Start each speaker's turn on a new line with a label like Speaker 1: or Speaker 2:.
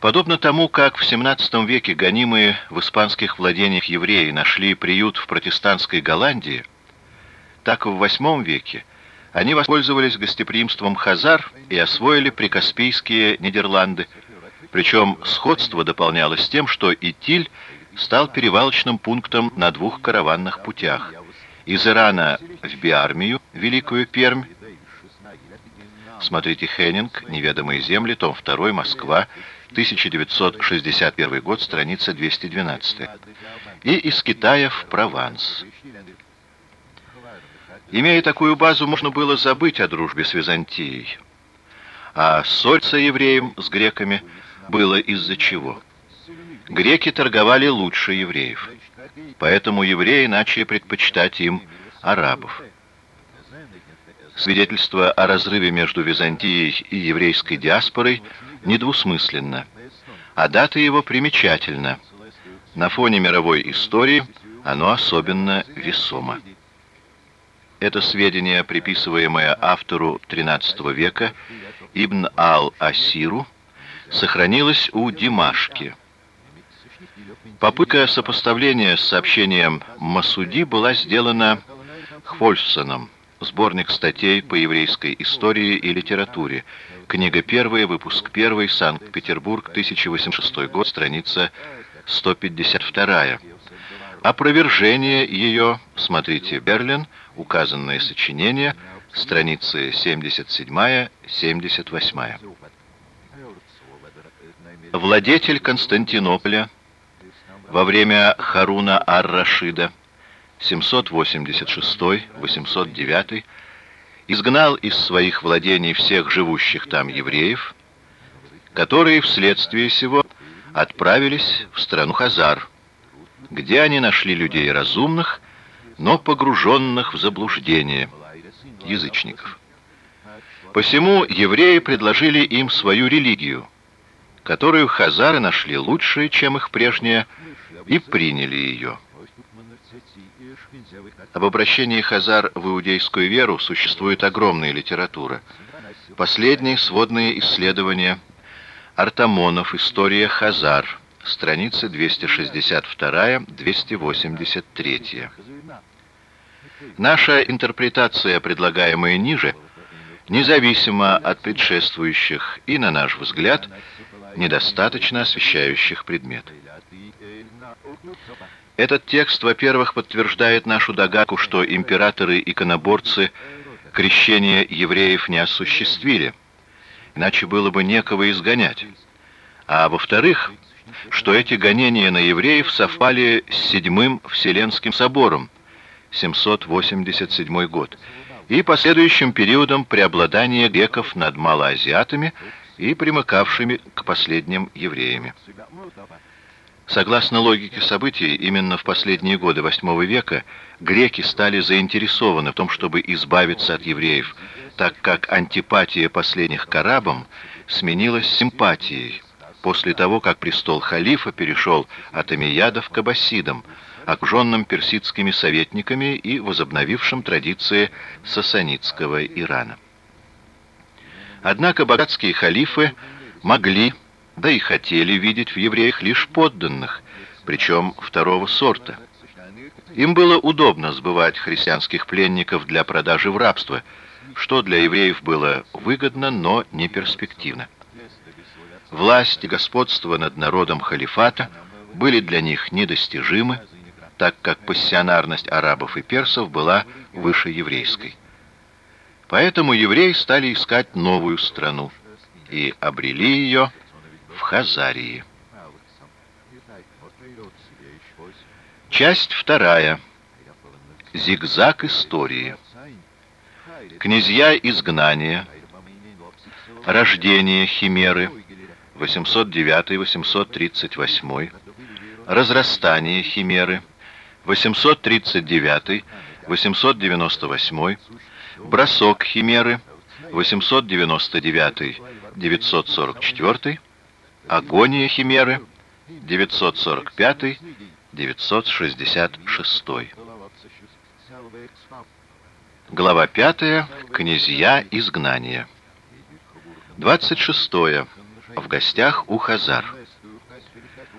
Speaker 1: Подобно тому, как в XVII веке гонимые в испанских владениях евреи нашли приют в протестантской Голландии, так в VIII веке они воспользовались гостеприимством хазар и освоили прикаспийские Нидерланды, причем сходство дополнялось тем, что Итиль стал перевалочным пунктом на двух караванных путях – из Ирана в Биармию, Великую Пермь, Смотрите Хеннинг, «Неведомые земли», том 2, Москва, 1961 год, страница 212. И из Китая в Прованс. Имея такую базу, можно было забыть о дружбе с Византией. А ссориться евреям с греками было из-за чего? Греки торговали лучше евреев. Поэтому евреи начали предпочитать им арабов. Свидетельство о разрыве между Византией и еврейской диаспорой недвусмысленно, а дата его примечательна. На фоне мировой истории оно особенно весомо. Это сведение, приписываемое автору XIII века Ибн ал-Асиру, сохранилось у Димашки. Попытка сопоставления с сообщением Масуди была сделана Хвольфсоном. Сборник статей по еврейской истории и литературе. Книга 1, выпуск 1, Санкт-Петербург, 1806 год, страница 152. Опровержение ее, смотрите, Берлин, указанное сочинение, страницы 77-78. Владетель Константинополя во время Харуна ар-Рашида 786-809, изгнал из своих владений всех живущих там евреев, которые вследствие сего отправились в страну Хазар, где они нашли людей разумных, но погруженных в заблуждение, язычников. Посему евреи предложили им свою религию, которую хазары нашли лучше, чем их прежняя, и приняли ее. Об обращении Хазар в иудейскую веру существует огромная литература. Последние сводные исследования Артамонов «История Хазар», страницы 262-283. Наша интерпретация, предлагаемая ниже, независимо от предшествующих и, на наш взгляд, недостаточно освещающих предмет. Этот текст, во-первых, подтверждает нашу догадку, что императоры-иконоборцы крещение евреев не осуществили, иначе было бы некого изгонять. А во-вторых, что эти гонения на евреев совпали с Седьмым Вселенским собором, 787 год, и последующим периодом преобладания греков над малоазиатами и примыкавшими к последним евреями. Согласно логике событий, именно в последние годы VIII века греки стали заинтересованы в том, чтобы избавиться от евреев, так как антипатия последних к арабам сменилась симпатией после того, как престол халифа перешел от амиядов к аббасидам, окруженным персидскими советниками и возобновившим традиции сасанидского Ирана. Однако богатские халифы могли да и хотели видеть в евреях лишь подданных, причем второго сорта. Им было удобно сбывать христианских пленников для продажи в рабство, что для евреев было выгодно, но не перспективно. Власть и господство над народом халифата были для них недостижимы, так как пассионарность арабов и персов была выше еврейской. Поэтому евреи стали искать новую страну и обрели ее Хазарии. Часть вторая. Зигзаг истории. Князья изгнания. Рождение Химеры. 809-838. Разрастание Химеры. 839-898. Бросок Химеры. 899-944. Агония Химеры, 945-966. Глава 5. Князья изгнания. 26. в гостях у Хазар.